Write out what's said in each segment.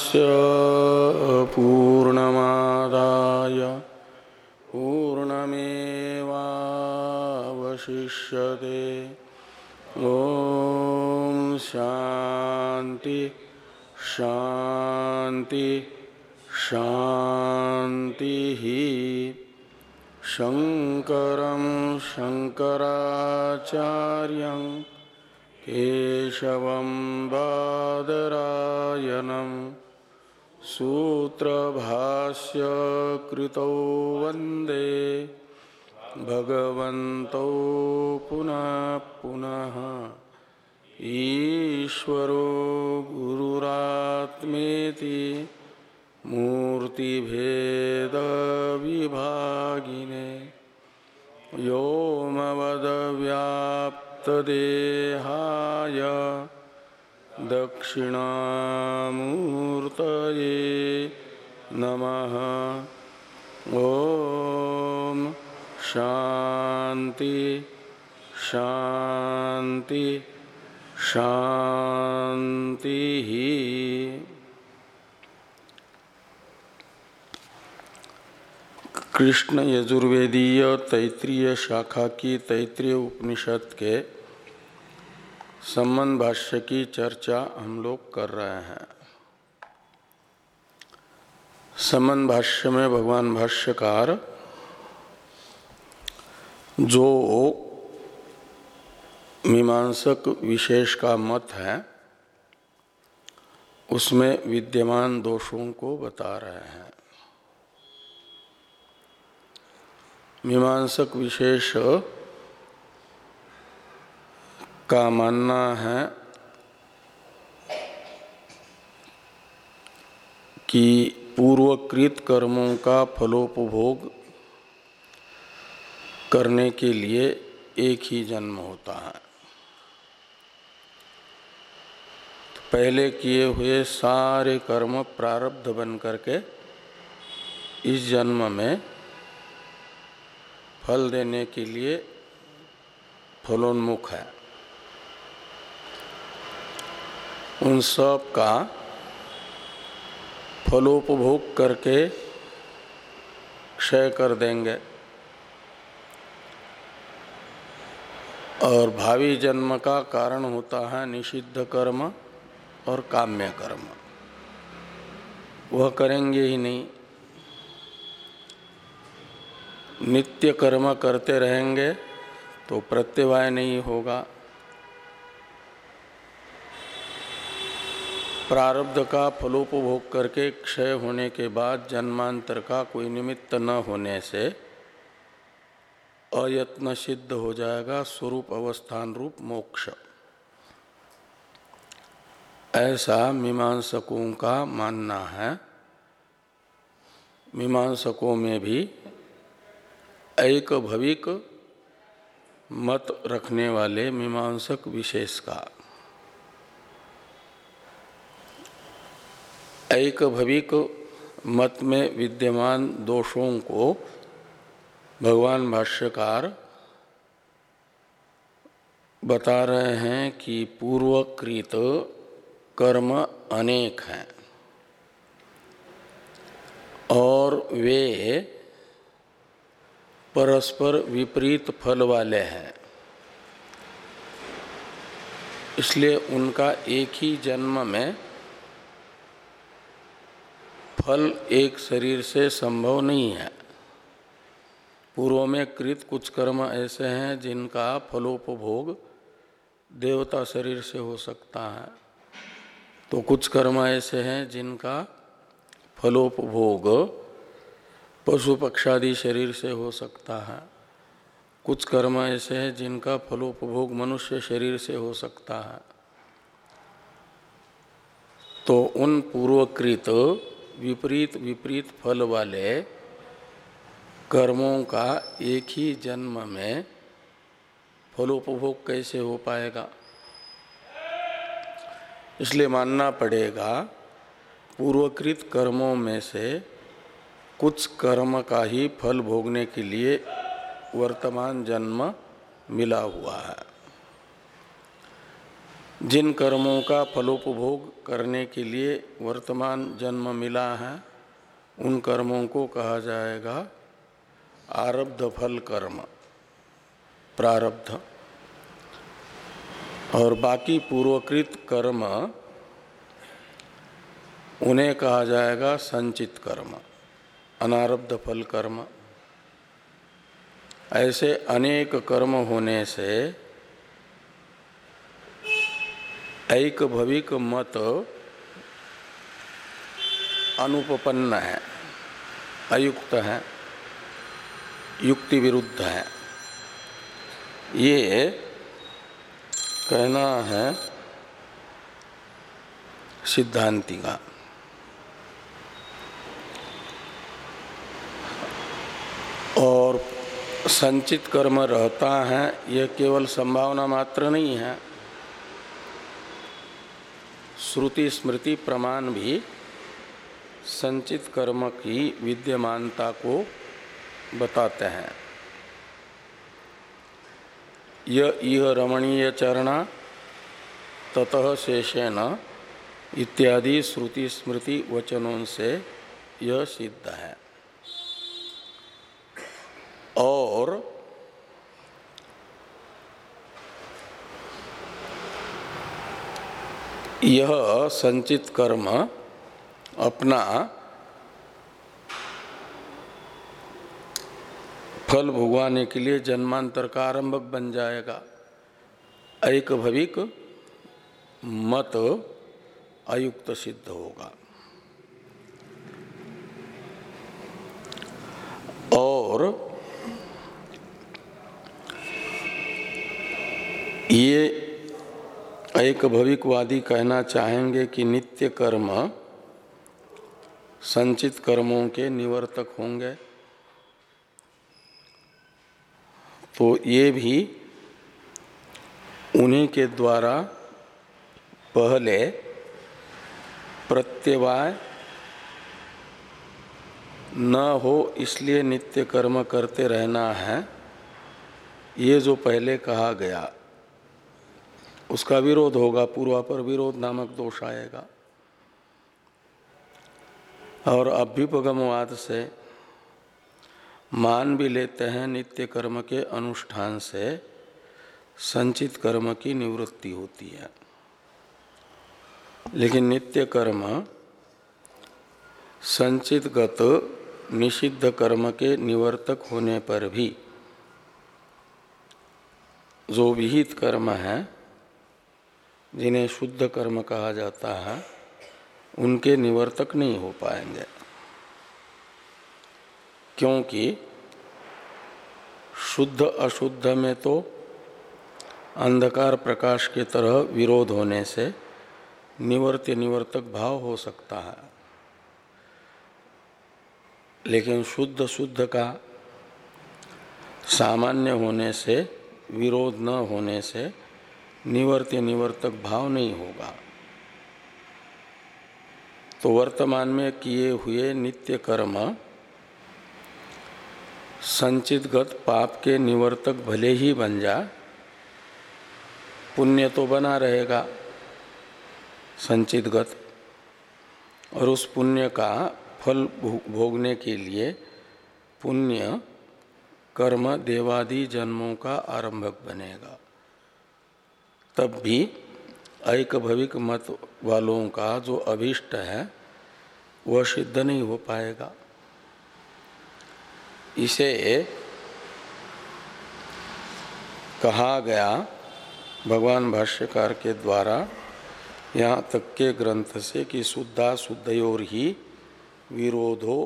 पूर्णस्य पूर्णमादाय पूर्णमेवावशिष्यते। ॐ शान्ति शान्ति शान्तिः। शङ्करं शङ्कराचार्यं केशवं बादरायणं सूत्रभाष्य कृतौ वंदे भगवन्तौ पुनः पुनः। ईश्वरो गुरुरात्मेति मूर्तिभेदविभागिने व्योमवदव्याप्तदेहाय दक्षिणामूर्तये नमः। ॐ शांति शांति शान्तिः। कृष्ण यजुर्वेदीय तैतृय शाखा की तैतृय उपनिषद के संबंध भाष्य की चर्चा हम लोग कर रहे हैं। संबंध भाष्य में भगवान भाष्यकार जो मीमांसक विशेष का मत है, उसमें विद्यमान दोषों को बता रहे हैं। मीमांसक विशेष का मानना है कि पूर्वकृत कर्मों का फलोपभोग करने के लिए एक ही जन्म होता है। तो पहले किए हुए सारे कर्म प्रारब्ध बन करके इस जन्म में फल देने के लिए फलोन्मुख है। उन सब का फलोपभोग करके क्षय कर देंगे। और भावी जन्म का कारण होता है निषिद्ध कर्म और काम्य कर्म। वह करेंगे ही नहीं। नित्य कर्म करते रहेंगे तो प्रत्यवाय नहीं होगा। प्रारब्ध का फलोपभोग करके क्षय होने के बाद जन्मांतर का कोई निमित्त न होने से अयत्न सिद्ध हो जाएगा, स्वरूप अवस्थान रूप मोक्ष। ऐसा मीमांसकों का मानना है। मीमांसकों में भी एक भविक मत रखने वाले मीमांसक विशेष का। एक भविक मत में विद्यमान दोषों को भगवान भाष्यकार बता रहे हैं कि पूर्वकृत कर्म अनेक हैं और वे परस्पर विपरीत फल वाले हैं। इसलिए उनका एक ही जन्म में फल एक शरीर से संभव नहीं है। पूर्व में कृत कुछ कर्म ऐसे हैं जिनका फलोपभोग देवता शरीर से हो सकता है। तो कुछ कर्म ऐसे हैं जिनका फलोपभोग पशु पक्षादि शरीर से हो सकता है। कुछ कर्म ऐसे हैं जिनका फलोपभोग मनुष्य शरीर से हो सकता है। तो उन पूर्वकृत विपरीत विपरीत फल वाले कर्मों का एक ही जन्म में फलोपभोग कैसे हो पाएगा? इसलिए मानना पड़ेगा, पूर्वकृत कर्मों में से कुछ कर्म का ही फल भोगने के लिए वर्तमान जन्म मिला हुआ है। जिन कर्मों का फलोपभोग करने के लिए वर्तमान जन्म मिला है, उन कर्मों को कहा जाएगा आरब्ध फल कर्म, प्रारब्ध। और बाकी पूर्वकृत कर्म, उन्हें कहा जाएगा संचित कर्म, अनारब्ध फल कर्म। ऐसे अनेक कर्म होने से एक भविक मत अनुपपन्न है, अयुक्त है युक्ति विरुद्ध है। ये कहना है सिद्धांति का। और संचित कर्म रहता है, यह केवल संभावना मात्र नहीं है। श्रुति स्मृति प्रमाण भी संचित कर्म की विद्यमानता को बताते हैं। यह रमणीय चरणा ततः शेषेण इत्यादि श्रुति स्मृति वचनों से यह सिद्ध है। और यह संचित कर्म अपना फल भुगवाने के लिए जन्मांतर का आरंभक बन जाएगा। एक भविक मत अयुक्त सिद्ध होगा। और ये एक भविकवादी कहना चाहेंगे कि नित्य कर्म संचित कर्मों के निवर्तक होंगे। तो ये भी उन्हीं के द्वारा पहले प्रत्यवाय न हो, इसलिए नित्य कर्म करते रहना है। ये जो पहले कहा गया उसका विरोध होगा, पूर्वा पर विरोध नामक दोष आएगा। और अभ्युपगमवाद से मान भी लेते हैं नित्य कर्म के अनुष्ठान से, संचित कर्म की निवृत्ति होती है। लेकिन नित्य कर्म संचित गत निषिद्ध कर्म के निवर्तक होने पर भी, जो विहित कर्म है जिन्हें शुद्ध कर्म कहा जाता है, उनके निवर्तक नहीं हो पाएँगे। क्योंकि शुद्ध अशुद्ध में तो अंधकार प्रकाश के तरह विरोध होने से निवर्त्य निवर्तक भाव हो सकता है। लेकिन शुद्ध शुद्ध का सामान्य होने से, विरोध न होने से निवर्त्य निवर्तक भाव नहीं होगा। तो वर्तमान में किए हुए नित्य कर्म संचितगत पाप के निवर्तक भले ही बन जा, पुण्य तो बना रहेगा संचितगत। और उस पुण्य का फल भोगने के लिए पुण्य कर्म देवादि जन्मों का आरंभक बनेगा। तब भी एक भविक मत वालों का जो अभिष्ट है, वह सिद्ध नहीं हो पाएगा। इसे कहा गया भगवान भाष्यकार के द्वारा यहाँ तक के ग्रंथ से कि शुद्धा शुद्धयोर ही विरोधो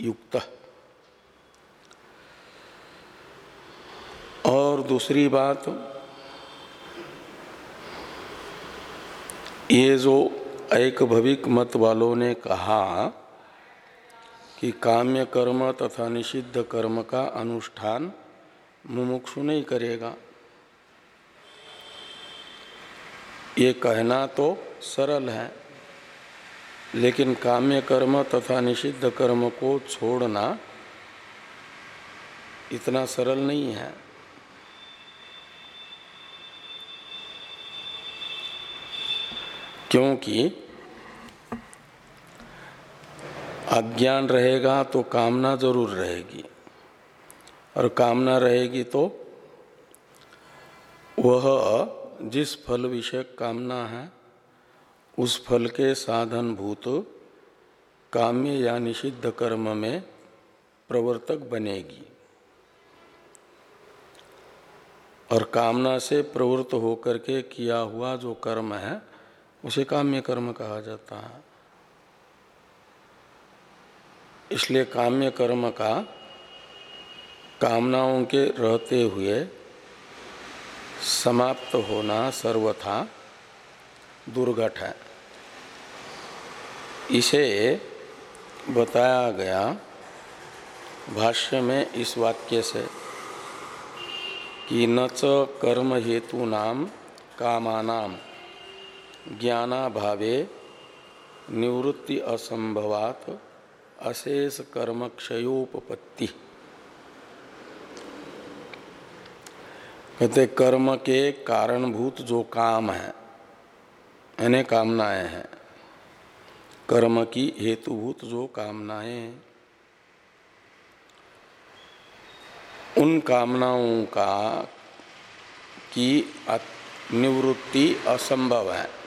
युक्त। और दूसरी बात ये जो एक भविक मत वालों ने कहा कि काम्य कर्म तथा निषिद्ध कर्म का अनुष्ठान मुमुक्षु नहीं करेगा। ये कहना तो सरल है, लेकिन काम्य कर्म तथा निषिद्ध कर्म को छोड़ना इतना सरल नहीं है। क्योंकि अज्ञान रहेगा तो कामना ज़रूर रहेगी। और कामना रहेगी तो वह जिस फल विषय कामना है, उस फल के साधन भूत काम्य या निषिद्ध कर्म में प्रवर्तक बनेगी। और कामना से प्रवृत्त होकर के किया हुआ जो कर्म है उसे काम्य कर्म कहा जाता है। इसलिए काम्य कर्म का कामनाओं के रहते हुए समाप्त होना सर्वथा दुर्घट है। इसे बताया गया भाष्य में इस वाक्य से कि न च कर्म हेतु नाम कामानाम। ज्ञानाभावे निवृत्ति असंभवात अशेष कर्म क्षयोपपत्ति कहते, कर्म के कारणभूत जो काम है, यानी कामनाएँ हैं, कर्म की हेतुभूत जो कामनाएँ उन कामनाओं का की निवृत्ति असंभव है।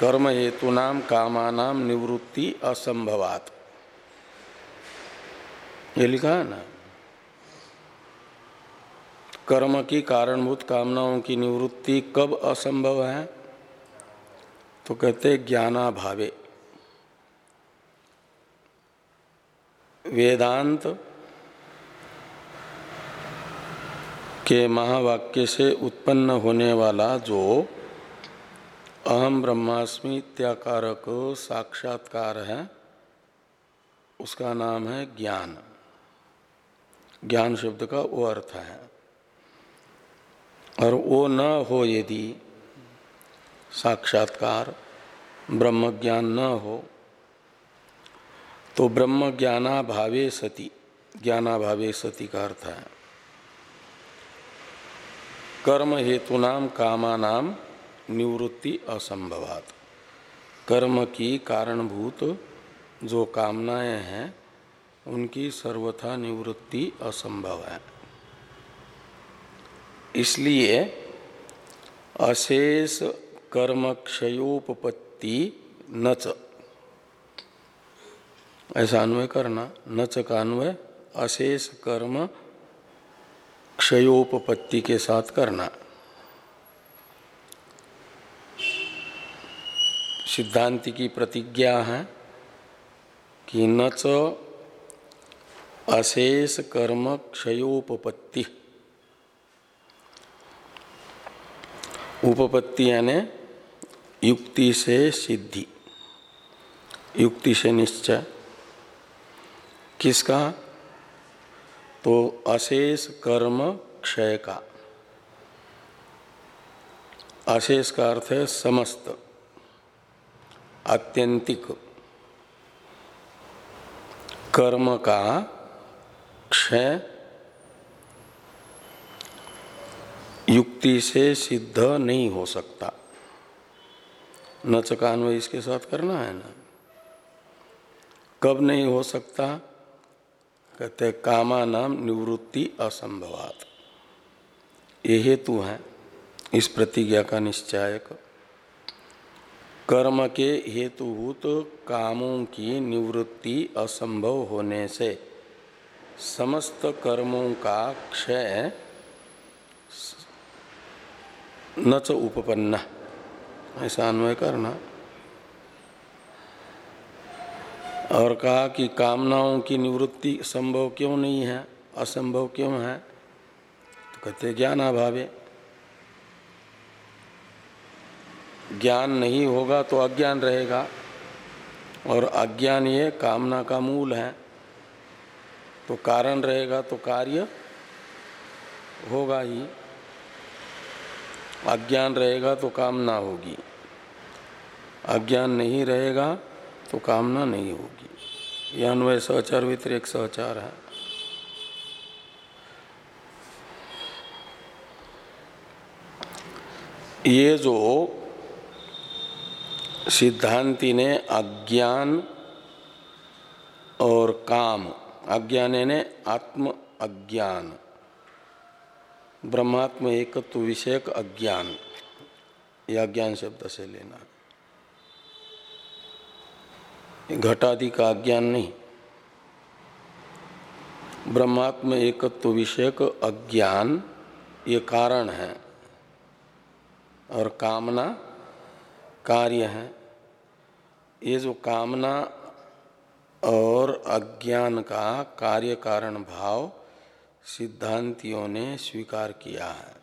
कर्म हेतु नाम कामानाम निवृत्ति असंभवात। ये लिखा है ना? कर्म की कारणभूत कामनाओं की निवृत्ति कब असंभव है? तो कहते ज्ञानाभावे। वेदांत के महावाक्य से उत्पन्न होने वाला जो अहम ब्रह्मास्मि इत्याकारक साक्षात्कार है। उसका नाम है ज्ञान। ज्ञान शब्द का वो अर्थ है। और वो न हो यदि साक्षात्कार ब्रह्म ज्ञान न हो तो ब्रह्म ज्ञानाभावे सती। ज्ञानाभावे सती का अर्थ है। कर्म हेतु नाम कामा नाम निवृत्ति असंभवात। कर्म की कारणभूत जो कामनाएँ हैं, उनकी सर्वथा निवृत्ति असंभव है। इसलिए अशेष कर्म क्षयोपपत्ति नच। ऐसा अन्वय करना, नच का अन्वय अशेष कर्म क्षयोपपत्ति के साथ करना। सिद्धांति की प्रतिज्ञा है कि न अशेष कर्म क्षयोपपत्ति। उपपत्ति यानी युक्ति से सिद्धि। युक्ति से निश्चय। किसका? तो अशेष कर्म क्षय का। अशेष का अर्थ है समस्त। आत्यंतिक। कर्म का क्षय युक्ति से सिद्ध नहीं हो सकता। न चकान्वय इसके साथ करना है ना। कब नहीं हो सकता? कहते कामा नाम निवृत्ति असंभवात। ये हेतु है इस प्रतिज्ञा का निश्चायक। कर्म के हेतुभूत कामों की निवृत्ति असंभव होने से समस्त कर्मों का क्षय न च उपपन्न। ऐसा अन्वय करना। और कहा कि कामनाओं की निवृत्ति संभव क्यों नहीं है? असंभव क्यों है? तो कहते ज्ञान अभावे ज्ञान नहीं होगा तो अज्ञान रहेगा। और अज्ञान ये कामना का मूल है। तो कारण रहेगा तो कार्य होगा ही। अज्ञान रहेगा तो कामना होगी। अज्ञान नहीं रहेगा तो कामना नहीं होगी। यह अन्वय सहचार व्यतिरिक सहचार है। ये जो सिद्धांति ने अज्ञान और काम। अज्ञान ने आत्म अज्ञान। ब्रह्मात्म एकत्व विषयक अज्ञान। यह अज्ञान शब्द से लेना घटादि का अज्ञान नहीं। ब्रह्मात्म एकत्व विषयक अज्ञान ये कारण है। और कामना कार्य है, ये जो कामना और अज्ञान का कार्य कारण भाव सिद्धांतियों ने स्वीकार किया है।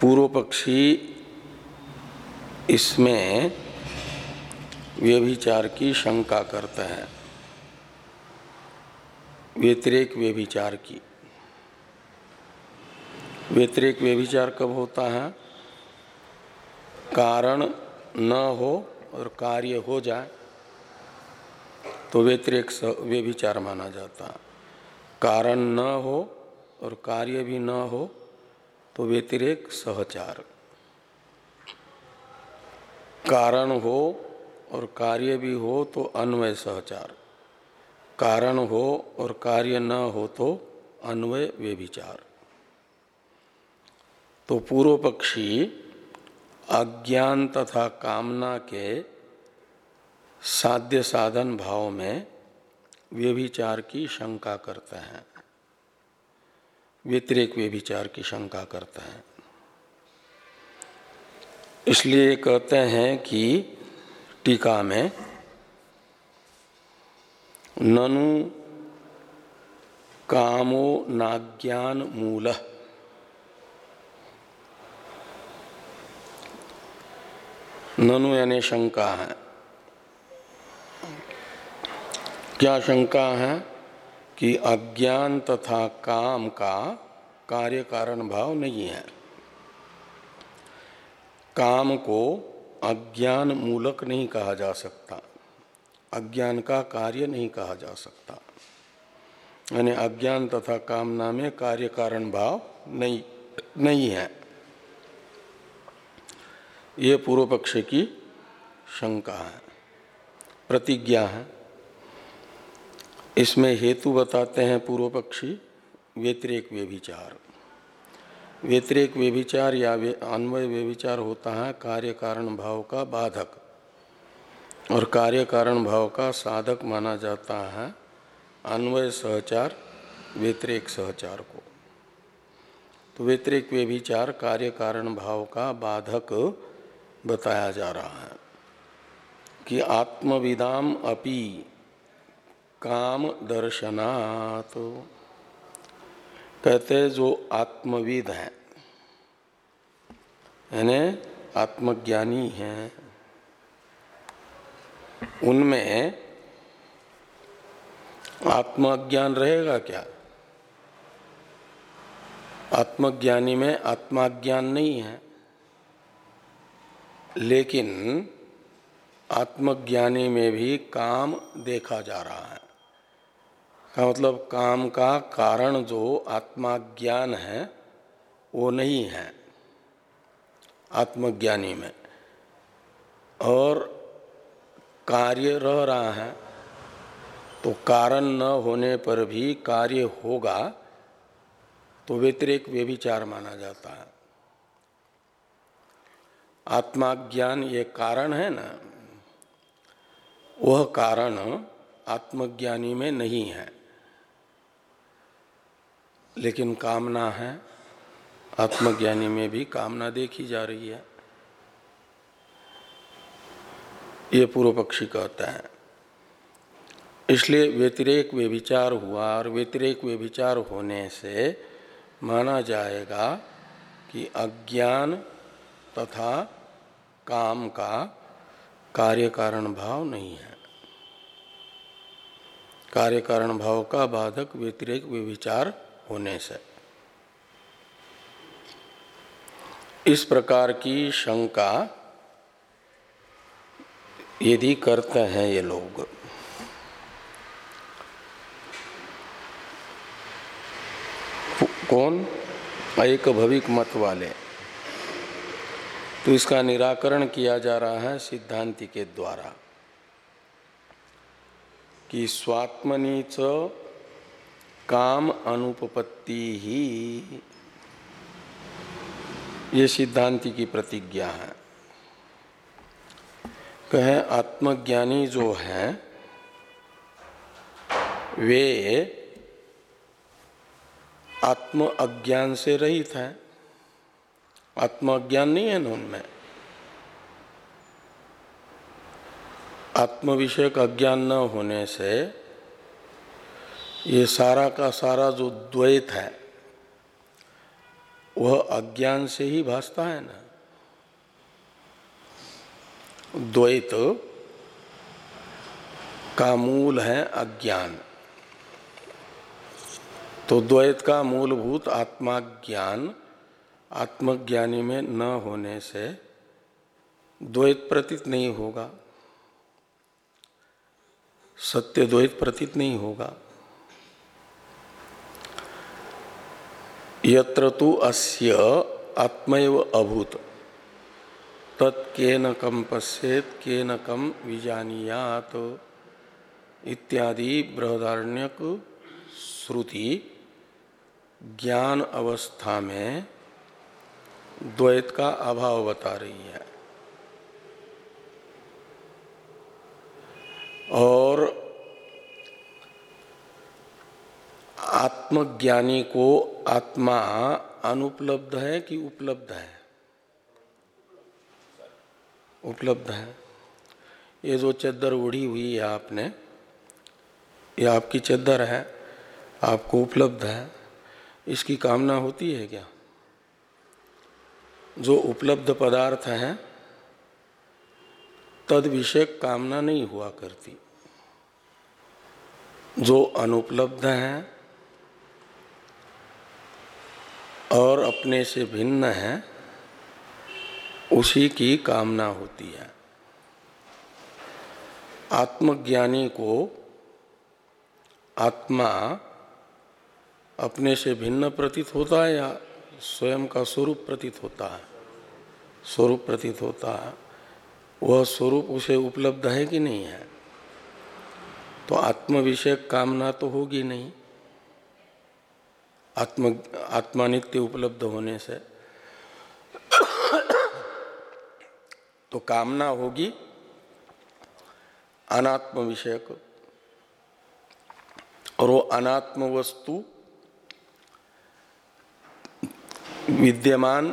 पूर्व पक्षी इसमें व्यभिचार की शंका करते हैं। व्यतिरेक व्यभिचार की। व्यतिरेक व्यभिचार कब होता है? कारण न हो और कार्य हो जाए तो व्यतिरेक व्यभिचार माना जाता है। कारण न हो और कार्य भी न हो तो व्यतिरेक सहचार। कारण हो और कार्य भी हो तो अन्वय सहचार। कारण हो और कार्य न हो तो अन्वय व्यभिचार। तो पूर्व पक्षी अज्ञान तथा कामना के साध्य साधन भाव में व्यभिचार की शंका करते हैं। व्यतिरेक व्यभिचार की शंका करते हैं। इसलिए कहते हैं कि टीका में ननु कामो नाज्ञान मूल ननु यानी शंका है। क्या शंका है कि अज्ञान तथा काम का कार्य कारण भाव नहीं है? काम को अज्ञान मूलक नहीं कहा जा सकता। अज्ञान का कार्य नहीं कहा जा सकता। यानी अज्ञान तथा कामना में कार्य कारण भाव नहीं नहीं है। ये पूर्व पक्ष की शंका है, प्रतिज्ञा है। इसमें हेतु बताते हैं पूर्व पक्षी व्यतिरेक व्यभिचार। व्यतिरेक व्यभिचार या अन्वय व्यभिचार होता है कार्य कारण भाव का बाधक। और कार्य कारण भाव का साधक माना जाता है अन्वय सहचार, व्यतिरेक सहचार को। तो व्यतिरेक व्यभिचार कार्य कारण भाव का बाधक बताया जा रहा है कि आत्मविदाम अपि काम दर्शनात्। तो कहते जो आत्मविद हैं, यानी आत्मज्ञानी हैं, उनमें आत्मज्ञान रहेगा क्या? आत्मज्ञानी में आत्माज्ञान नहीं है। लेकिन आत्मज्ञानी में भी काम देखा जा रहा है। का मतलब काम का कारण जो आत्माज्ञान है, वो नहीं है आत्मज्ञानी में। और कार्य रह रहा है तो कारण न होने पर भी कार्य होगा तो व्यतिरेक व्यभिचार माना जाता है। आत्माज्ञान ये कारण है ना, वह कारण आत्मज्ञानी में नहीं है। लेकिन कामना है, आत्मज्ञानी में भी कामना देखी जा रही है। ये पूर्व पक्षी कहता है। इसलिए व्यतिरेक व्यभिचार हुआ और व्यतिरेक व्यभिचार होने से माना जाएगा कि अज्ञान तथा काम का कार्य कारण भाव नहीं है। कार्य कारण भाव का बाधक व्यतिरेक विचार होने से। इस प्रकार की शंका यदि करते हैं ये लोग, कौन? एक भविक मत वाले। तो इसका निराकरण किया जा रहा है सिद्धांति के द्वारा कि स्वात्मनीच काम अनुपपत्ति ही ये सिद्धांति की प्रतिज्ञा है। कहे आत्मज्ञानी जो हैं, वे आत्म अज्ञान से रहित हैं। आत्म अज्ञान नहीं है ना उनमें। आत्म विषयक अज्ञान न होने से ये सारा का सारा जो द्वैत है, वह अज्ञान से ही भासता है ना। द्वैत का मूल है अज्ञान। तो द्वैत का मूलभूत आत्मा ज्ञान आत्मज्ञानी में न होने से द्वैत प्रतीत नहीं होगा। सत्य द्वैत प्रतीत नहीं होगा। यत्र तु अस्य आत्मैव अभूत। तत्केन कम पश्येत, केन कम विजानियात इत्यादि बृहदारण्यक श्रुति ज्ञान अवस्था में द्वैत का अभाव बता रही है। और आत्मज्ञानी को आत्मा अनुपलब्ध है कि उपलब्ध है? उपलब्ध है। ये जो चद्दर उड़ी हुई है आपने, ये आपकी चद्दर है, आपको उपलब्ध है। इसकी कामना होती है क्या? जो उपलब्ध पदार्थ है, तद विषय कामना नहीं हुआ करती। जो अनुपलब्ध है और अपने से भिन्न है, उसी की कामना होती है। आत्मज्ञानी को आत्मा अपने से भिन्न प्रतीत होता है या स्वयं का स्वरूप प्रतीत होता है। स्वरूप प्रतीत होता है। वह स्वरूप उसे उपलब्ध है कि नहीं है? तो आत्म विषय कामना तो होगी नहीं। आत्म आत्मा नित्य उपलब्ध होने से तो कामना होगी अनात्म विषयक और वो अनात्म वस्तु विद्यमान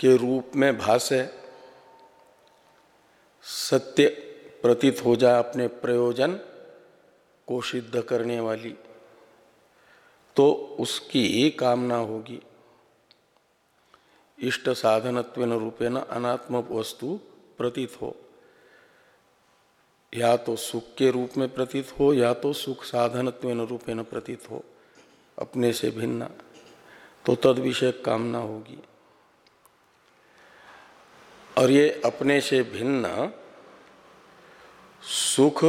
के रूप में भाष्य सत्य प्रतीत हो जाए अपने प्रयोजन को सिद्ध करने वाली तो उसकी कामना होगी। इष्ट साधनत्व रूपेण अनात्म वस्तु प्रतीत हो। या तो सुख के रूप में प्रतीत हो, या तो सुख साधनत्व रूपेण प्रतीत हो, अपने से भिन्न। तो तद विषय कामना होगी। और ये अपने से भिन्न सुख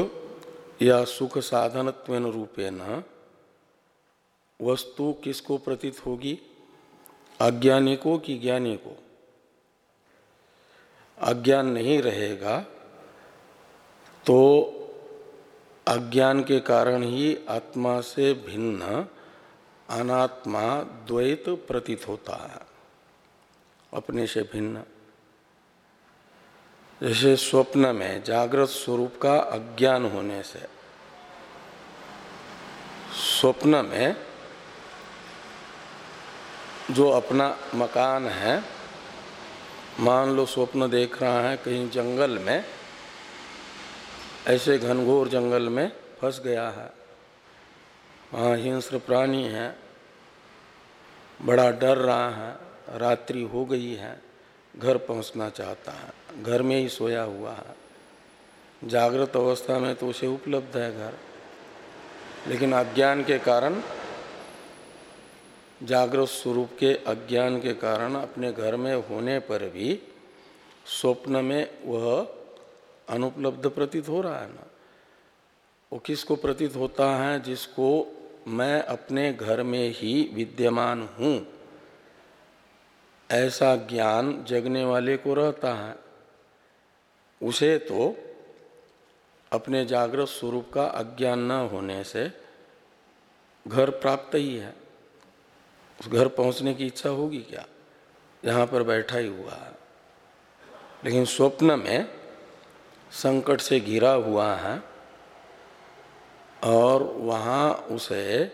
या सुख साधन रूपेण वस्तु किसको प्रतीत होगी? अज्ञानी को कि ज्ञानी को अज्ञान नहीं रहेगा तो अज्ञान के कारण ही आत्मा से भिन्न अनात्मा द्वैत प्रतीत होता है। अपने से भिन्न। जैसे स्वप्न में जागृत स्वरूप का अज्ञान होने से। स्वप्न में जो अपना मकान है, मान लो स्वप्न देख रहा है कहीं जंगल में, ऐसे घनघोर जंगल में फंस गया है। वहाँ हिंस्र प्राणी है। बड़ा डर रहा है। रात्रि हो गई है। घर पहुँचना चाहता है। घर में ही सोया हुआ है। जागृत अवस्था में तो उसे उपलब्ध है घर। लेकिन अज्ञान के कारण, जागृत स्वरूप के अज्ञान के कारण अपने घर में होने पर भी स्वप्न में वह अनुपलब्ध प्रतीत हो रहा है ना। वो किसको प्रतीत होता है, जिसको मैं अपने घर में ही विद्यमान हूँ। ऐसा ज्ञान जगने वाले को रहता है। उसे तो अपने जागृत स्वरूप का अज्ञान न होने से घर प्राप्त ही है। उस घर पहुँचने की इच्छा होगी क्या? यहाँ पर बैठा ही हुआ है। लेकिन स्वप्न में संकट से घिरा हुआ है। और वहाँ उसे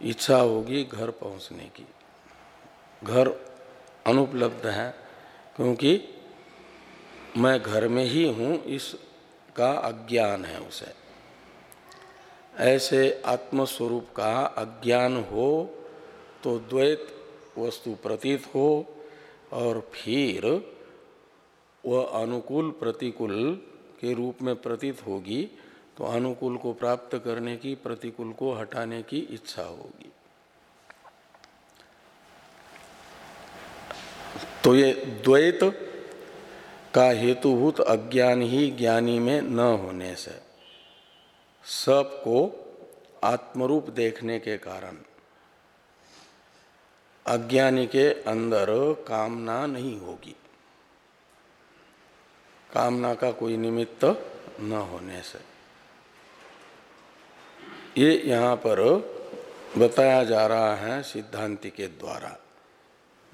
इच्छा होगी घर पहुँचने की। घर अनुपलब्ध है, क्योंकि मैं घर में ही हूँ, इसका अज्ञान है उसे। ऐसे आत्मस्वरूप का अज्ञान हो तो द्वैत वस्तु प्रतीत हो और फिर वह अनुकूल प्रतिकूल के रूप में प्रतीत होगी। तो अनुकूल को प्राप्त करने की, प्रतिकूल को हटाने की इच्छा होगी। तो ये द्वैत का हेतुभूत अज्ञान ही ज्ञानी में न होने से सबको आत्मरूप देखने के कारण अज्ञानी के अंदर कामना नहीं होगी। कामना का कोई निमित्त न होने से। ये यहाँ पर बताया जा रहा है सिद्धांति के द्वारा।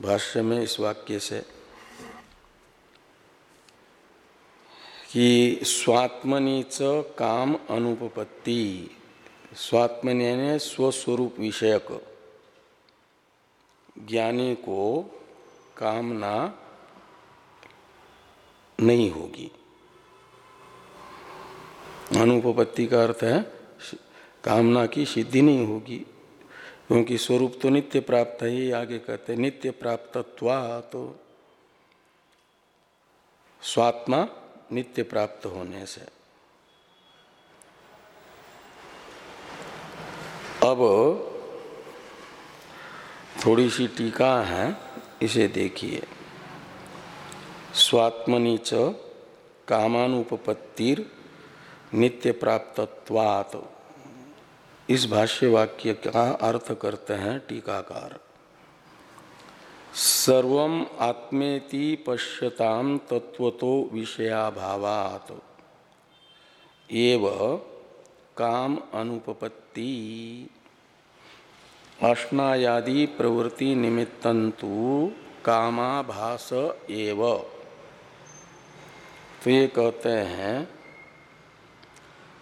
भाष्य में इस वाक्य से कि स्वात्मनि च काम अनुपपत्ति। स्वात्मनि ने स्वस्वरूप विषयक। ज्ञानी को कामना नहीं होगी। अनुपपत्ति का अर्थ है कामना की सिद्धि नहीं होगी। क्योंकि स्वरूप तो नित्य प्राप्त है ही आगे कहते नित्य प्राप्तत्वा तो स्वात्मा नित्य प्राप्त होने से। अब थोड़ी सी टीका है, इसे देखिए। स्वात्मनि च कामानुपत्तिर नित्य प्राप्तत्वात् इस भाष्य वाक्य का अर्थ करते हैं टीकाकार। सर्व आत्मेति पश्यताम तत्वतो विषयाभावात। काम अनुपपत्ति। अश्नायादि प्रवृत्ति निमित्तंतु कामाभास एव। तो ये कहते हैं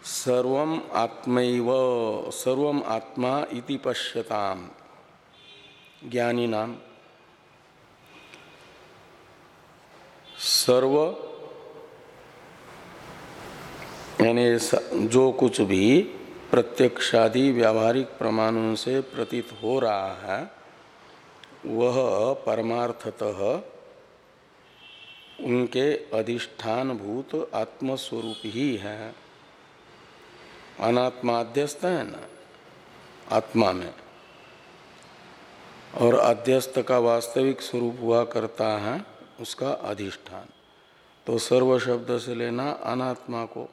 सर्व आत्मैव सर्व आत्मा इति पश्यताम। ज्ञानी नाम सर्व, यानी जो कुछ भी प्रत्यक्षादि व्यावहारिक प्रमाणों से प्रतीत हो रहा है, वह परमार्थतः उनके अधिष्ठान भूत आत्मस्वरूप ही है। अनात्मा अध्यस्त है ना? आत्मा में। और अध्यस्त का वास्तविक स्वरूप हुआ करता है उसका अधिष्ठान। तो सर्व शब्द से लेना अनात्मा को।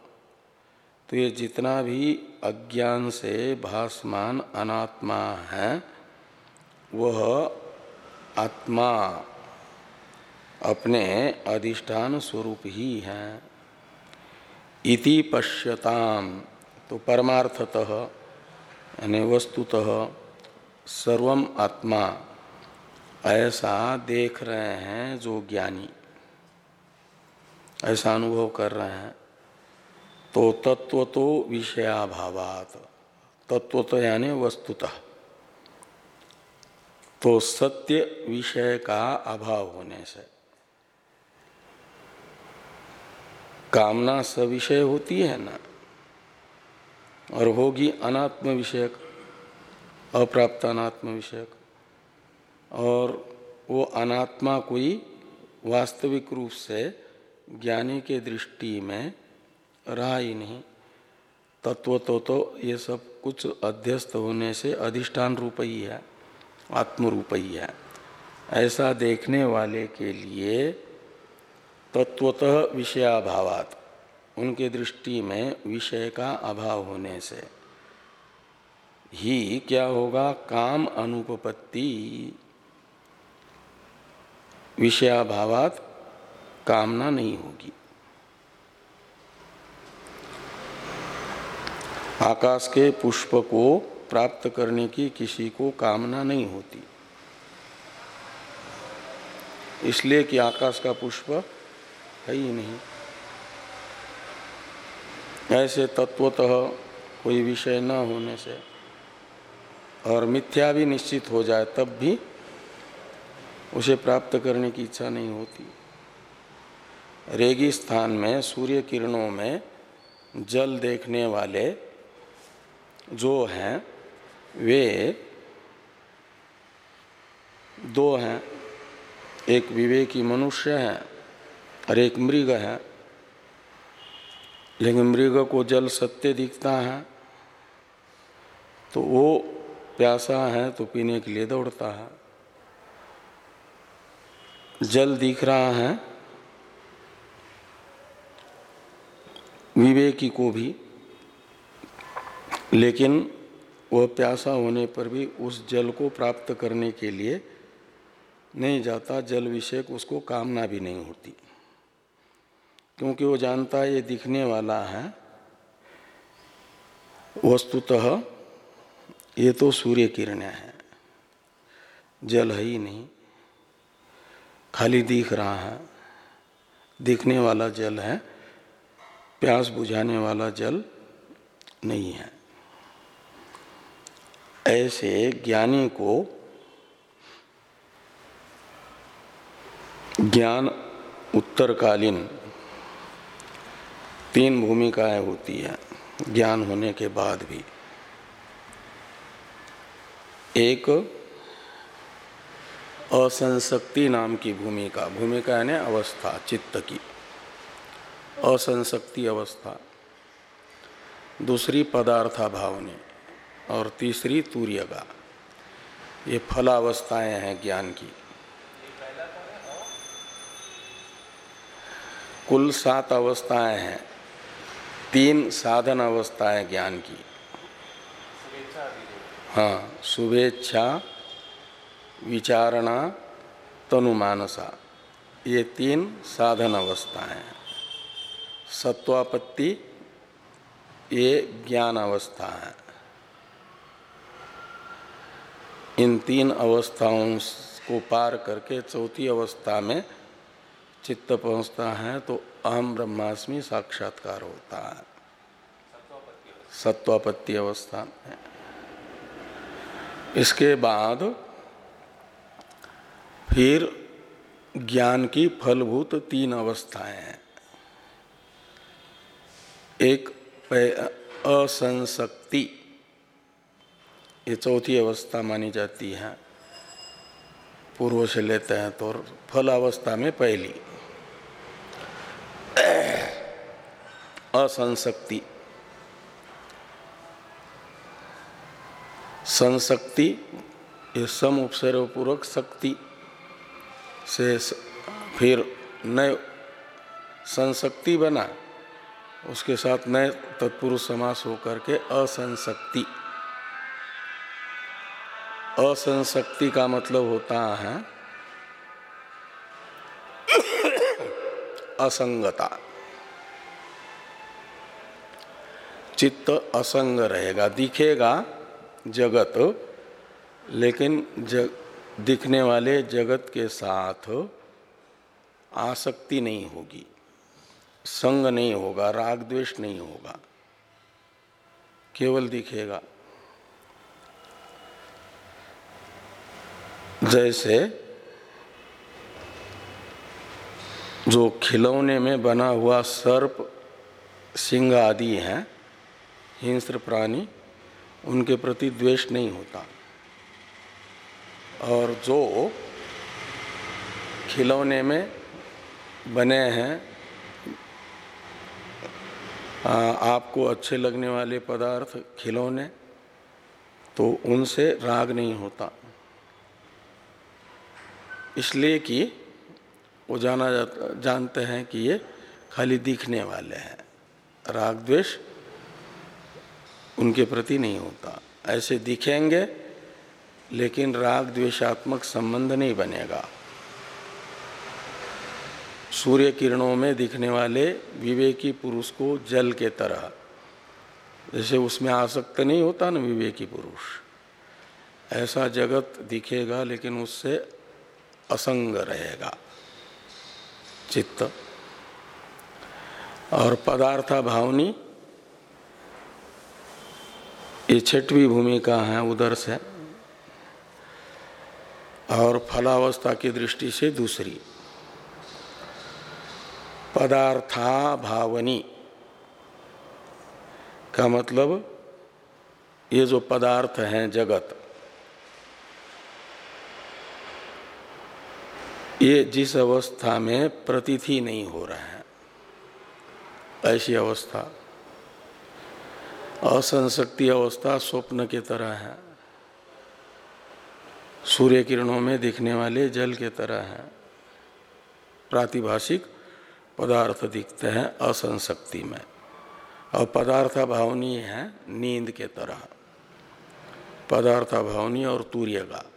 तो ये जितना भी अज्ञान से भासमान अनात्मा है, वह आत्मा अपने अधिष्ठान स्वरूप ही है। इति पश्यताम। तो परमार्थतः यानी वस्तुतः सर्वम आत्मा, ऐसा देख रहे हैं जो ज्ञानी। ऐसा अनुभव कर रहे हैं। तो तत्व तो विषयाभावात। तत्व तो यानी वस्तुतः। तो सत्य विषय का अभाव होने से। कामना सविषय होती है ना? और होगी अनात्म विषयक अप्राप्त अनात्म विषयक और वो अनात्मा कोई वास्तविक रूप से ज्ञानी के दृष्टि में रहा ही नहीं। तत्व तो तो ये सब कुछ अध्यस्त होने से अधिष्ठान रूप ही है आत्म रूप ही है। ऐसा देखने वाले के लिए तत्वतः विषयाभावात। उनके दृष्टि में विषय का अभाव होने से। ही क्या होगा? काम अनुपपत्ति। विषयाभावात कामना नहीं होगी। आकाश के पुष्प को प्राप्त करने की किसी को कामना नहीं होती। इसलिए कि आकाश का पुष्प है ही नहीं। ऐसे तत्वतः कोई विषय न होने से और मिथ्या भी निश्चित हो जाए, तब भी उसे प्राप्त करने की इच्छा नहीं होती। रेगिस्तान में, सूर्य किरणों में जल देखने वाले जो हैं, वे दो हैं। एक विवेकी मनुष्य है और एक मृग है। लेकिन मृग को जल सत्य दिखता है तो वो प्यासा है तो पीने के लिए दौड़ता है। जल दिख रहा है, विवेकी को भी, लेकिन वह प्यासा होने पर भी उस जल को प्राप्त करने के लिए नहीं जाता, जल विषय उसको कामना भी नहीं होती। क्योंकि वो जानता है ये दिखने वाला है। वस्तुतः ये तो सूर्य किरण है। जल है ही नहीं। खाली दिख रहा है। दिखने वाला जल है। प्यास बुझाने वाला जल नहीं है। ऐसे ज्ञानी को ज्ञान उत्तरकालीन तीन भूमिकाएँ होती है, ज्ञान होने के बाद भी। एक, असंशक्ति नाम की भूमिका। भूमिका यानी अवस्था, चित्त की। असंशक्ति अवस्था। दूसरी, पदार्था भावने। और तीसरी तूर्यगा ये फलावस्थाएँ हैं ज्ञान की। कुल सात अवस्थाएँ हैं। तीन साधन अवस्थाएँ ज्ञान की। हाँ शुभेच्छा विचारणा तनुमानसा ये तीन साधन अवस्थाएँ हैं। सत्वापत्ति ये ज्ञान अवस्था है। इन तीन अवस्थाओं को पार करके चौथी अवस्था में चित्त पहुँचता है तो अहम ब्रह्मास्मि साक्षात्कार होता है। सत्वापत्ति अवस्था। में इसके बाद फिर ज्ञान की फलभूत तीन अवस्थाएँ हैं। एक असंशक्ति। ये चौथी अवस्था मानी जाती है। पूर्व से लेते हैं तो फल अवस्था में पहली। असंशक्ति संशक्ति ये सम उपसर्ग पूर्वक शक्ति से फिर नए संशक्ति बना, उसके साथ नए तत्पुरुष समास होकर के असंशक्ति असंशक्ति का मतलब होता है असंगता। चित्त असंग रहेगा दिखेगा जगत लेकिन जग, दिखने वाले जगत के साथ आसक्ति नहीं होगी संग नहीं होगा राग द्वेष नहीं होगा केवल दिखेगा। जैसे जो खिलौने में बना हुआ सर्प, सिंह आदि हैं, हिंस्र प्राणी, उनके प्रति द्वेष नहीं होता। और जो खिलौने में बने हैं आपको अच्छे लगने वाले पदार्थ खिलौने तो उनसे राग नहीं होता। इसलिए कि वो जाना जाता जानते हैं कि ये खाली दिखने वाले हैं। राग द्वेष उनके प्रति नहीं होता। ऐसे दिखेंगे, लेकिन राग द्वेषात्मक संबंध नहीं बनेगा। सूर्य किरणों में दिखने वाले विवेकी पुरुष को जल के तरह। जैसे उसमें आसक्त नहीं होता ना विवेकी पुरुष। ऐसा जगत दिखेगा, लेकिन उससे असंग रहेगा। चित्त। और पदार्था भावनी ये छठवीं भूमिका है, उधर से। और फलावस्था की दृष्टि से दूसरी। पदार्था भावनी का मतलब ये जो पदार्थ हैं जगत ये जिस अवस्था में प्रतिथि नहीं हो रहा है, ऐसी अवस्था, असंशक्ति अवस्था स्वप्न के तरह है। सूर्य किरणों में दिखने वाले जल के तरह है। प्रातिभाषिक पदार्थ दिखते हैं असंशक्ति में। और पदार्थ भावनी है नींद के तरह। पदार्थ भावनी और तूर्य का।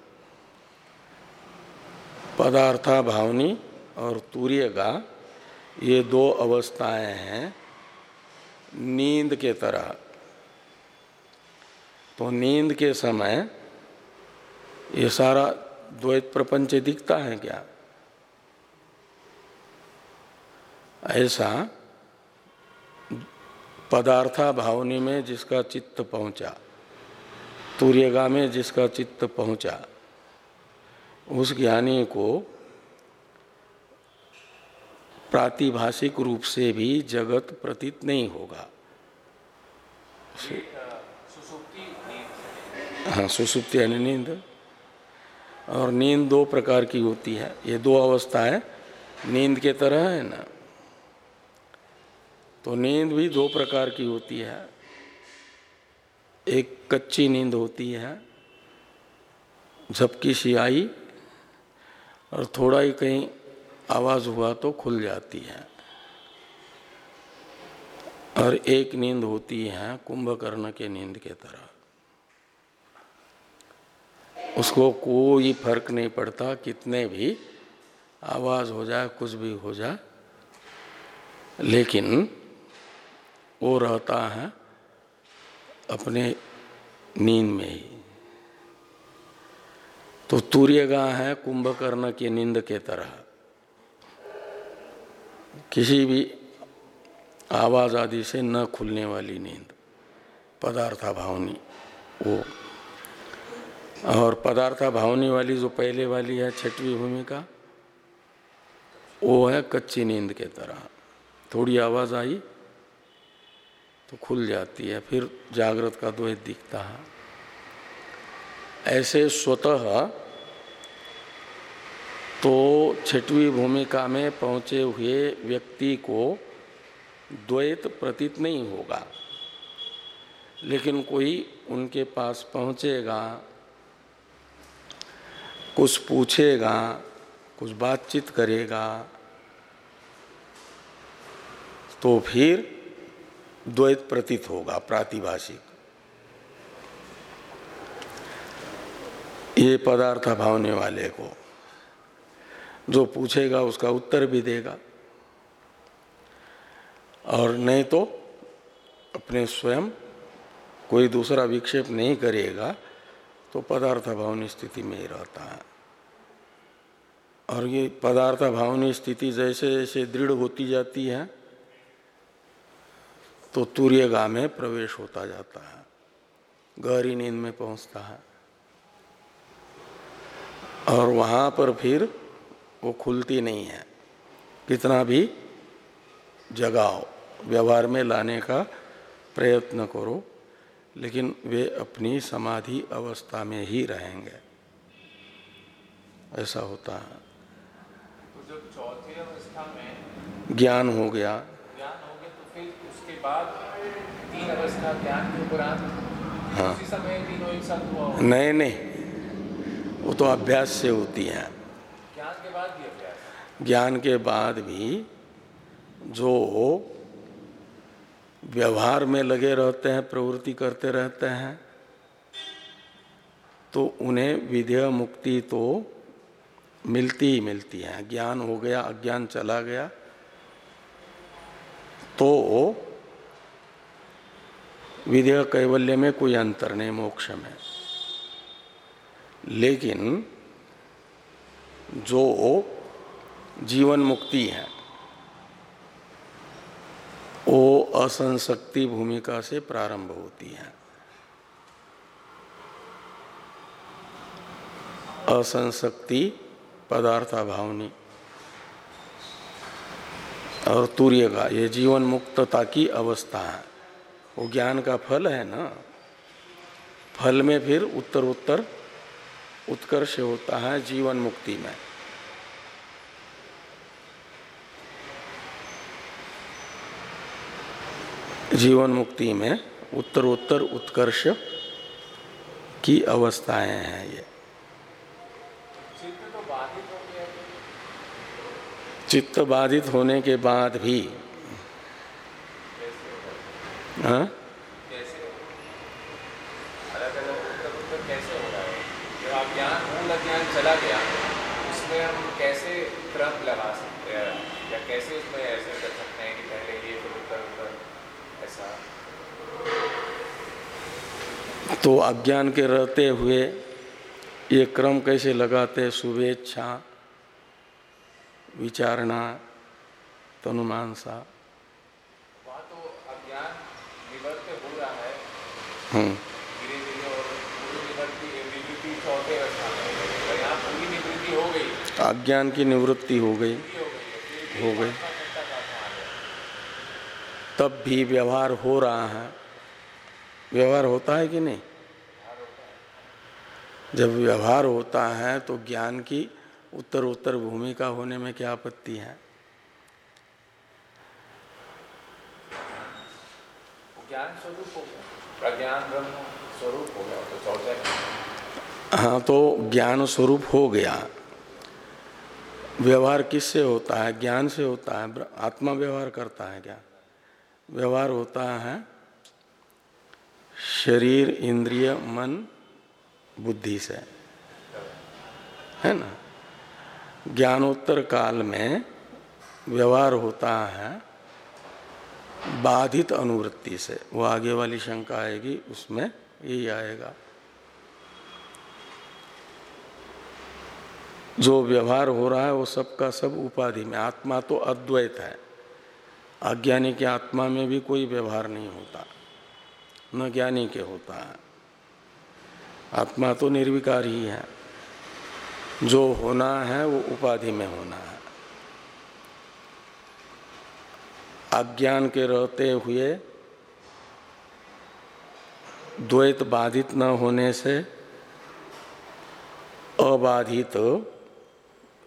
पदार्था भावनी और तूर्य का ये दो अवस्थाएँ हैं, नींद के तरह। तो नींद के समय ये सारा द्वैत प्रपंच दिखता है क्या? ऐसा पदार्था भावनी में जिसका चित्त पहुँचा, तूर्यगा में जिसका चित्त पहुँचा उस ज्ञानी को प्रातिभाषिक रूप से भी जगत प्रतीत नहीं होगा। हाँ सुसुप्ति यानी नींद। और नींद दो प्रकार की होती है। ये दो अवस्था है नींद के तरह है ना। तो नींद भी दो प्रकार की होती है। एक कच्ची नींद होती है झपकी सी आई और थोड़ा ही कहीं आवाज़ हुआ तो खुल जाती है। और एक नींद होती है कुंभकर्ण के नींद के तरह। उसको कोई फ़र्क नहीं पड़ता, कितने भी आवाज़ हो जाए, कुछ भी हो जाए। लेकिन वो रहता है अपने नींद में ही। तो तूर्यगा है कुंभकर्ण की नींद के तरह। किसी भी आवाज़ आदि से न खुलने वाली नींद। पदार्था भावनी, वो। और पदार्था भावनी वाली जो पहले वाली है छठवीं भूमिका, वो है कच्ची नींद के तरह। थोड़ी आवाज़ आई तो खुल जाती है, फिर जागृत का द्वैत दिखता है। ऐसे स्वतः तो छठवीं भूमिका में पहुँचे हुए व्यक्ति को द्वैत प्रतीत नहीं होगा, लेकिन कोई उनके पास पहुंचेगा, कुछ पूछेगा, कुछ बातचीत करेगा तो फिर द्वैत प्रतीत होगा, प्रातिभाषिक। ये पदार्थ भावने वाले को। जो पूछेगा, उसका उत्तर भी देगा। और नहीं तो अपने स्वयं कोई दूसरा विक्षेप नहीं करेगा तो पदार्थ भावनी स्थिति में ही रहता है। और ये पदार्थ भावनी स्थिति जैसे जैसे दृढ़ होती जाती है तो तूर्यगा में प्रवेश होता जाता है। गहरी नींद में पहुँचता है। और वहाँ पर फिर वो खुलती नहीं है। कितना भी जगाओ व्यवहार में लाने का प्रयत्न करो लेकिन वे अपनी समाधि अवस्था में ही रहेंगे। ऐसा होता है। तो जब चौथी अवस्था में ज्ञान हो गया। ज्ञान हो गया तो फिर उसके बाद तीन अवस्था ज्ञान के उपरांत हाँ। समय तीनों एक साथ हुआ नहीं नहीं। वो तो अभ्यास से होती हैं। ज्ञान के बाद भी अभ्यास? ज्ञान के बाद भी जो व्यवहार में लगे रहते हैं प्रवृत्ति करते रहते हैं तो उन्हें विधेय मुक्ति तो मिलती ही मिलती है। ज्ञान हो गया अज्ञान चला गया तो विधेय कैवल्य में कोई अंतर नहीं मोक्ष में। लेकिन जो जीवन मुक्ति है, वो असंशक्ति भूमिका से प्रारंभ होती है। असंशक्ति पदार्था भावनी और तूर्य का, ये जीवन मुक्तता की अवस्था है। वो ज्ञान का फल है ना? फल में फिर उत्तर उत्तर उत्कर्ष होता है जीवन मुक्ति में। जीवन मुक्ति में उत्तर उत्तर उत्कर्ष की अवस्थाएँ हैं ये। चित्त बाधित होने के बाद भी। हाँ? चला गया उसमें हम कैसे क्रम लगा सकते हैं? या कैसे उसमें ऐसे कर सकते हैं कि पहले ये फिर उत्तर उत्तर ऐसा? तो अज्ञान के रहते हुए ये क्रम कैसे लगाते शुभेच्छा विचारणा तनुमानसा वहाँ तो अज्ञान निवर्त हो रहा है। हम्म धीरे धीरे और पूरी निवृत्ति निवृत्ति चौथे अवस्था में और यहाँ पूरी निवृत्ति हो गई अज्ञान की निवृत्ति हो गई हो गई। तब भी व्यवहार हो रहा है। व्यवहार होता है कि नहीं? जब व्यवहार होता है तो ज्ञान की उत्तर उत्तर भूमिका होने में क्या आपत्ति है? ज्ञान स्वरूप हो गया। ब्रह्म स्वरूप हो गया तो हाँ तो ज्ञान स्वरूप हो गया। व्यवहार किससे होता है? ज्ञान से होता है। आत्मा व्यवहार करता है क्या? व्यवहार होता है शरीर, इंद्रिय, मन, बुद्धि से। है ना? ज्ञानोत्तर काल में व्यवहार होता है बाधित अनुवृत्ति से। वो आगे वाली शंका आएगी, उसमें यही आएगा। जो व्यवहार हो रहा है वो सबका सब उपाधि में, आत्मा तो अद्वैत है। अज्ञानी के आत्मा में भी कोई व्यवहार नहीं होता, न ज्ञानी के होता है। आत्मा तो निर्विकार ही है। जो होना है वो उपाधि में होना है। अज्ञान के रहते हुए द्वैत बाधित न होने से अबाधित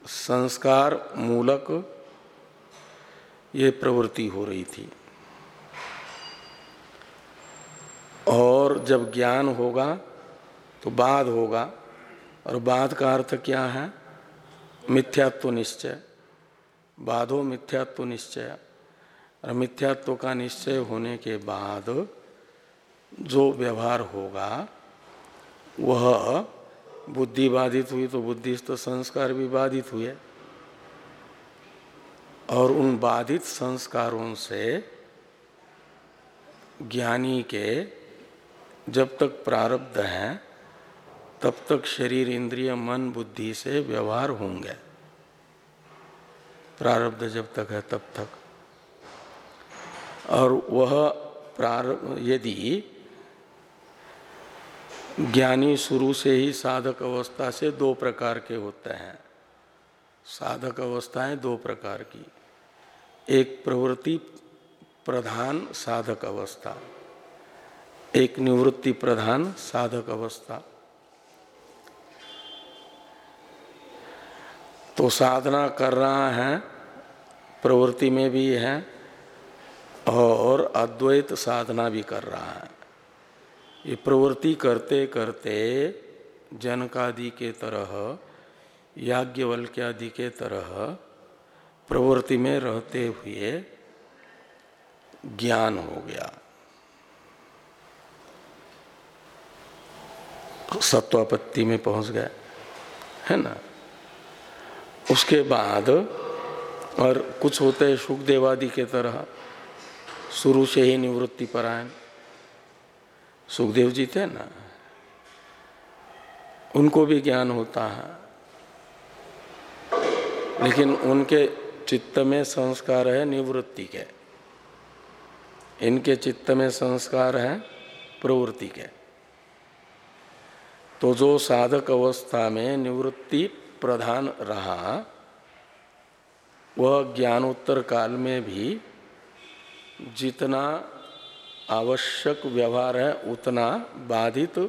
संस्कार, मूलक, ये प्रवृत्ति हो रही थी। और जब ज्ञान होगा तो बाद होगा। और बाद का अर्थ क्या है? मिथ्यात्व निश्चय। बाधो मिथ्यात्व निश्चय। और मिथ्यात्व का निश्चय होने के बाद जो व्यवहार होगा, वह बुद्धि बाधित हुई तो बुद्धि तो संस्कार भी बाधित हुए। और उन बाधित संस्कारों से ज्ञानी के जब तक प्रारब्ध हैं, तब तक शरीर, इंद्रिय, मन, बुद्धि से व्यवहार होंगे। प्रारब्ध जब तक है, तब तक। और वह प्रारब्ध यदि ज्ञानी शुरू से ही साधक अवस्था से दो प्रकार के होते हैं। साधक अवस्थाएँ दो प्रकार की। एक प्रवृत्ति प्रधान साधक अवस्था। एक निवृत्ति प्रधान साधक अवस्था। तो साधना कर रहा है, प्रवृत्ति में भी है और अद्वैत साधना भी कर रहा है। ये प्रवृत्ति करते करते जनकादि के तरह, याज्ञवल्क्यादि के तरह प्रवृत्ति में रहते हुए ज्ञान हो गया। सत्वापत्ति में पहुँच गए, है ना? उसके बाद और कुछ होते हैं सुखदेवादि के तरह, शुरू से ही निवृत्ति परायण। सुखदेव जी थे ना, उनको भी ज्ञान होता है। लेकिन उनके चित्त में संस्कार है निवृत्ति के। इनके चित्त में संस्कार है प्रवृत्ति के। तो जो साधक अवस्था में निवृत्ति प्रधान रहा, वह ज्ञानोत्तर काल में भी जितना आवश्यक व्यवहार है उतना बाधित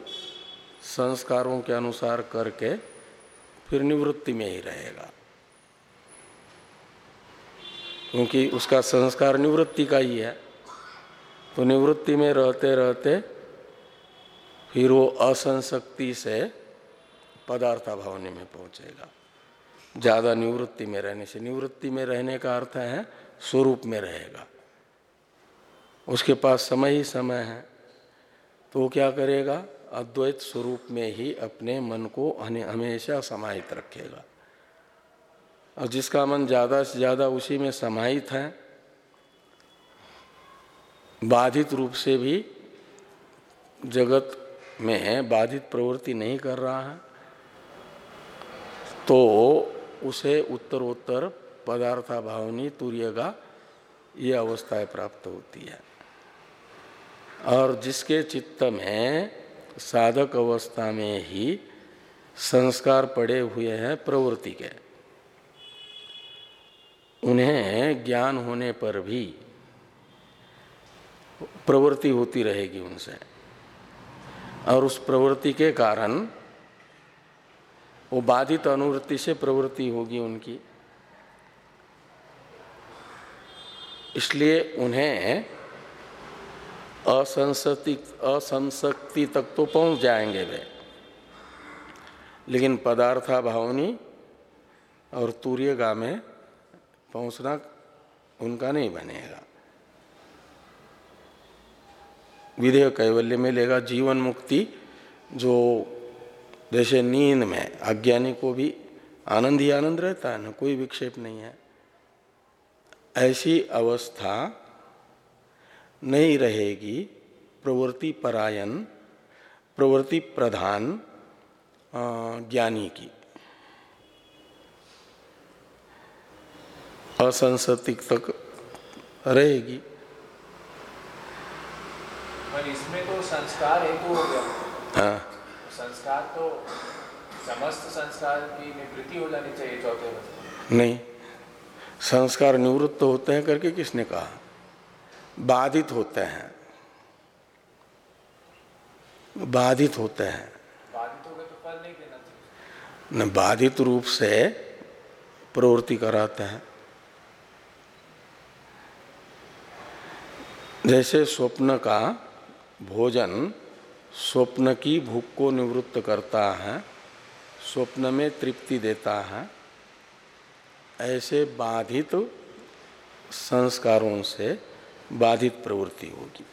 संस्कारों के अनुसार करके फिर निवृत्ति में ही रहेगा। क्योंकि उसका संस्कार निवृत्ति का ही है। तो निवृत्ति में रहते रहते फिर वो असंशक्ति से पदार्था भावने में पहुंचेगा। ज़्यादा निवृत्ति में रहने से निवृत्ति में रहने का अर्थ है, स्वरूप में रहेगा। उसके पास समय ही समय है। तो वो क्या करेगा? अद्वैत स्वरूप में ही अपने मन को हमेशा समाहित रखेगा। और जिसका मन ज़्यादा से ज़्यादा उसी में समाहित है, बाधित रूप से भी जगत में बाधित प्रवृत्ति नहीं कर रहा है तो उसे उत्तरोत्तर पदार्था भावनी तूर्य का ये अवस्थाएँ प्राप्त होती है। और जिसके चित्त में साधक अवस्था में ही संस्कार पड़े हुए हैं प्रवृत्ति के। उन्हें ज्ञान होने पर भी प्रवृत्ति होती रहेगी उनसे। और उस प्रवृत्ति के कारण वो बाधित अनुवृत्ति से प्रवृत्ति होगी उनकी। इसलिए उन्हें असंसति असंशक्ति तक तो पहुँच जाएँगे वे। लेकिन पदार्था भावनी और तूर्यगा में पहुँचना उनका नहीं बनेगा। विधेय कैवल्य में लेगा जीवन मुक्ति, जो जैसे नींद में अज्ञानी को भी आनंद ही आनंद रहता है, ना कोई विक्षेप नहीं है। ऐसी अवस्था नहीं रहेगी। प्रवृत्ति परायण प्रवृत्ति प्रधान ज्ञानी की। असंसतिक तक रहेगी। पर इसमें तो संस्कार एक हो गया। हाँ। संस्कार तो समस्त संस्कार की निवृत्ति हो जानी चाहिए चौथे नहीं संस्कार निवृत्त होते हैं करके किसने कहा? बाधित होते हैं। बाधित होते हैं। तो न बाधित रूप से प्रवृत्ति कराते हैं। जैसे स्वप्न का भोजन स्वप्न की भूख को निवृत्त करता है स्वप्न में तृप्ति देता है ऐसे बाधित संस्कारों से बाधित प्रवृत्ति होगी।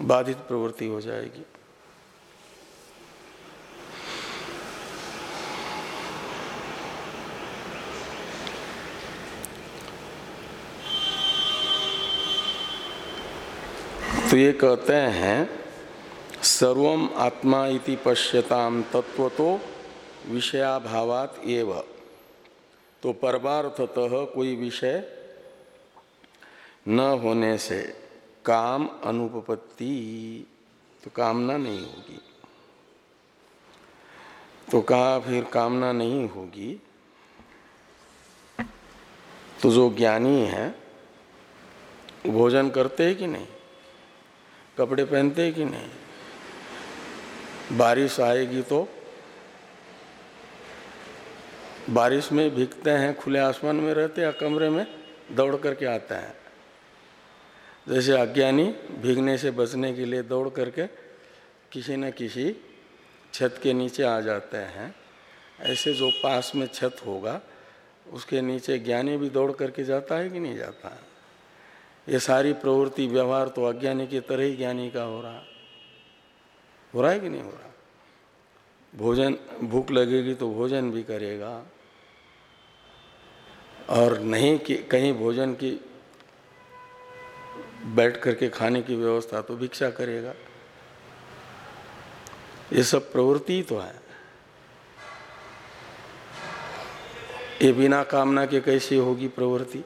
बाधित प्रवृत्ति हो जाएगी। तो ये कहते हैं सर्व आत्मा इति पश्यताम तत्व तो विषयाभावात एव। तो परमार्थतः कोई विषय न होने से काम अनुपपत्ति तो कामना नहीं होगी। तो कहा फिर कामना नहीं होगी? तो जो ज्ञानी है, भोजन करते हैं कि नहीं? कपड़े पहनते हैं कि नहीं? बारिश आएगी तो बारिश में भीगते हैं, खुले आसमान में रहते हैं, कमरे में दौड़ करके आते हैं। जैसे अज्ञानी भीगने से बचने के लिए दौड़ करके किसी न किसी छत के नीचे आ जाते हैं। ऐसे जो पास में छत होगा, उसके नीचे ज्ञानी भी दौड़ करके जाता है कि नहीं जाता है? ये सारी प्रवृत्ति, व्यवहार तो अज्ञानी की तरह ही ज्ञानी का हो रहा हो। रहा है कि नहीं हो रहा? भोजन, भूख लगेगी तो भोजन भी करेगा। और नहीं कि कहीं भोजन की बैठ करके खाने की व्यवस्था तो भिक्षा करेगा। ये सब प्रवृत्ति तो है। ये बिना कामना के कैसे होगी प्रवृत्ति?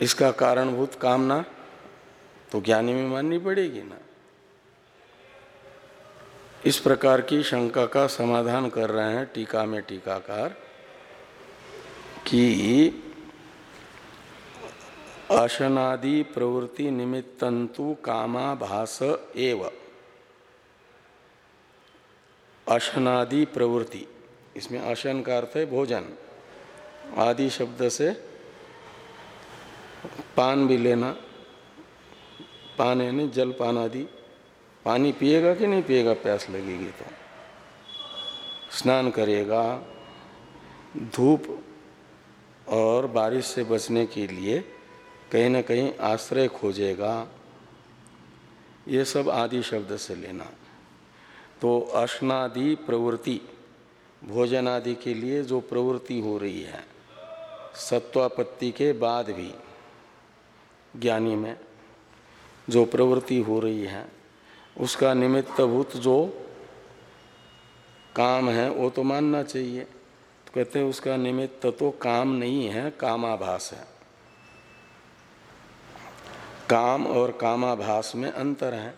इसका कारणभूत कामना तो ज्ञानी में माननी पड़ेगी ना। इस प्रकार की शंका का समाधान कर रहे हैं टीका में टीकाकार। कि अशनादि प्रवृत्ति निमित्तंतु कामाभास एव। अशनादि प्रवृत्ति, इसमें अशन का अर्थ है भोजन। आदि शब्द से पान भी लेना, पान यानी जल पान आदि। पानी पिएगा कि नहीं पिएगा, प्यास लगेगी तो। स्नान करेगा, धूप और बारिश से बचने के लिए कहीं ना कहीं आश्रय खोजेगा। ये सब आदि शब्द से लेना। तो अश्नादि प्रवृत्ति भोजन आदि के लिए जो प्रवृत्ति हो रही है, सत्वापत्ति के बाद भी, ज्ञानी में जो प्रवृत्ति हो रही है, उसका निमित्तभूत जो काम है, वो तो मानना चाहिए। कहते हैं उसका निमित्त तो काम नहीं है, कामाभास है। काम और कामाभास में अंतर है।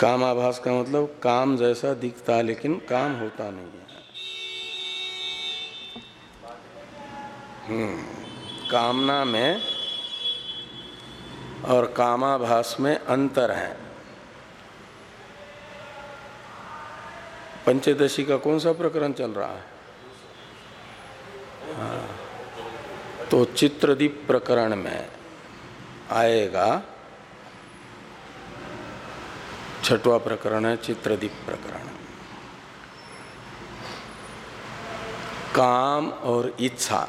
कामाभास का मतलब काम जैसा दिखता लेकिन काम होता नहीं है। हम्म कामना में और कामाभास में अंतर है। पंचदशी का कौन सा प्रकरण चल रहा है? हाँ। तो चित्रदीप प्रकरण में आएगा। छठवा प्रकरण है, चित्रदीप प्रकरण। काम और इच्छा,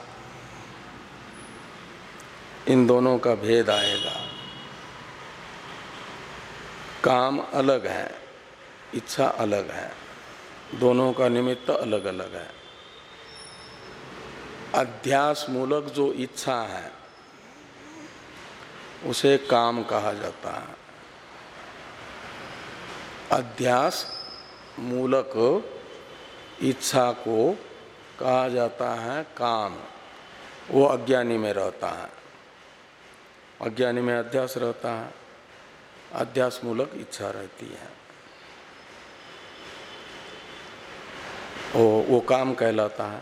इन दोनों का भेद आएगा। काम अलग है, इच्छा अलग है। दोनों का निमित्त अलग अलग है। अध्यास मूलक जो इच्छा है, उसे काम कहा जाता है। अध्यास मूलक इच्छा को कहा जाता है काम। वो अज्ञानी में रहता है। अज्ञानी में अध्यास रहता है। अध्यास मूलक इच्छा रहती है। वो वो काम कहलाता है।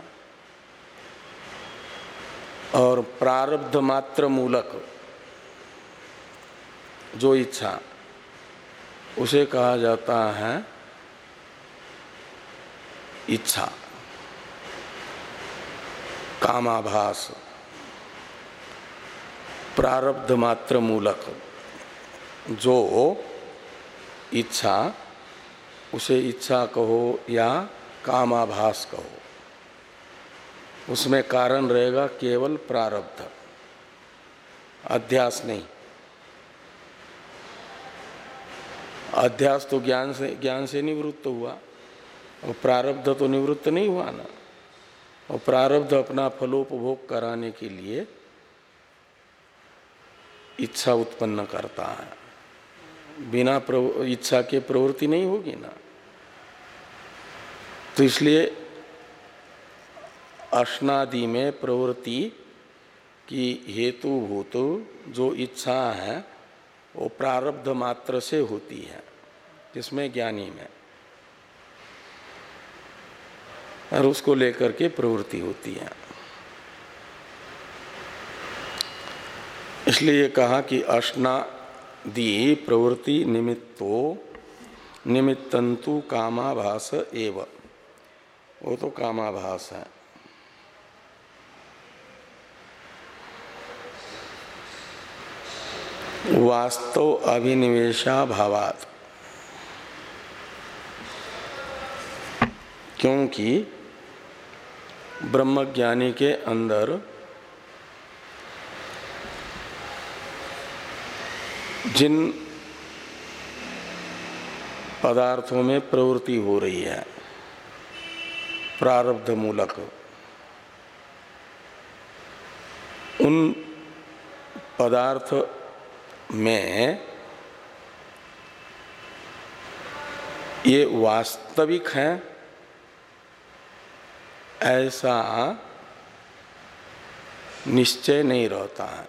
और प्रारब्ध मात्र मूलक जो इच्छा, उसे कहा जाता है इच्छा। कामाभास। प्रारब्ध मात्र मूलक जो इच्छा, उसे इच्छा कहो या कामाभास कहो। उसमें कारण रहेगा केवल प्रारब्ध। अध्यास नहीं। अध्यास तो ज्ञान से ज्ञान से निवृत्त हुआ। और प्रारब्ध तो निवृत्त नहीं हुआ ना। और प्रारब्ध अपना फलोपभोग कराने के लिए इच्छा उत्पन्न करता है। बिना इच्छा के प्रवृत्ति नहीं होगी ना। तो इसलिए अश्नादि में प्रवृत्ति की हेतुभूत जो इच्छा है, वो प्रारब्ध मात्र से होती है, जिसमें ज्ञानी में। और उसको लेकर के प्रवृत्ति होती है। इसलिए कहा कि अश्नादि प्रवृत्ति निमित्तो निमित्तंतु कामाभास एव। वो तो कामाभास है। वास्तव अभिनिवेशा भावात क्योंकि ब्रह्मज्ञानी के अंदर जिन पदार्थों में प्रवृत्ति हो रही है प्रारब्ध मूलक उन पदार्थ में ये वास्तविक है, ऐसा निश्चय नहीं रहता है।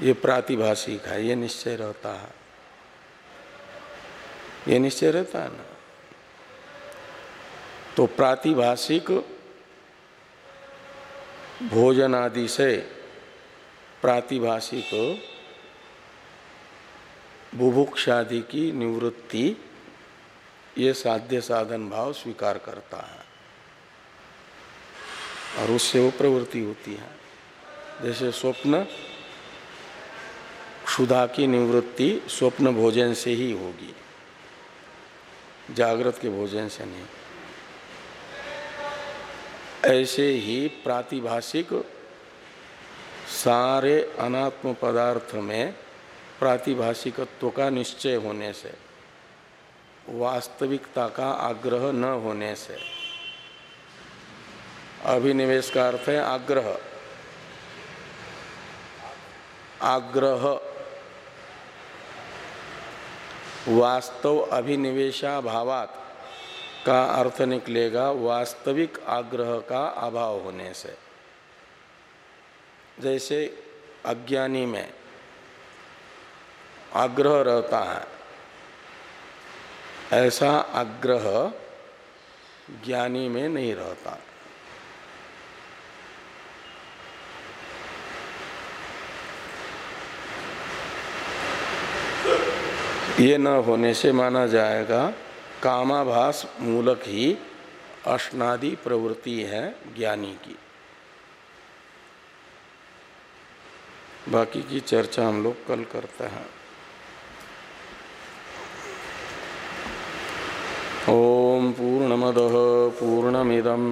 ये प्रातिभाषिक है, ये निश्चय रहता है। ये निश्चय रहता है ना? तो प्रातिभाषिक भोजन आदि से प्रातिभाषिक बुभुक्षादि की निवृत्ति ये साध्य साधन भाव स्वीकार करता है। और उससे वो प्रवृत्ति होती है। जैसे स्वप्न, क्षुधा की निवृत्ति स्वप्न भोजन से ही होगी। जागृत के भोजन से नहीं। ऐसे ही प्रातिभाषिक सारे अनात्म पदार्थ में प्रातिभाषिकत्व का निश्चय होने से, वास्तविकता का आग्रह न होने से। अभिनिवेश का अर्थ है आग्रह। आग्रह। वास्तव अभिनिवेशा भावात का अर्थ निकलेगा वास्तविक आग्रह का अभाव होने से। जैसे अज्ञानी में आग्रह रहता है, ऐसा आग्रह ज्ञानी में नहीं रहता। ये न होने से माना जाएगा कामाभास मूलक ही अष्टादि प्रवृत्ति है ज्ञानी की। बाकी की चर्चा हम लोग कल करते हैं। ओम पूर्णमद पूर्णमिदम।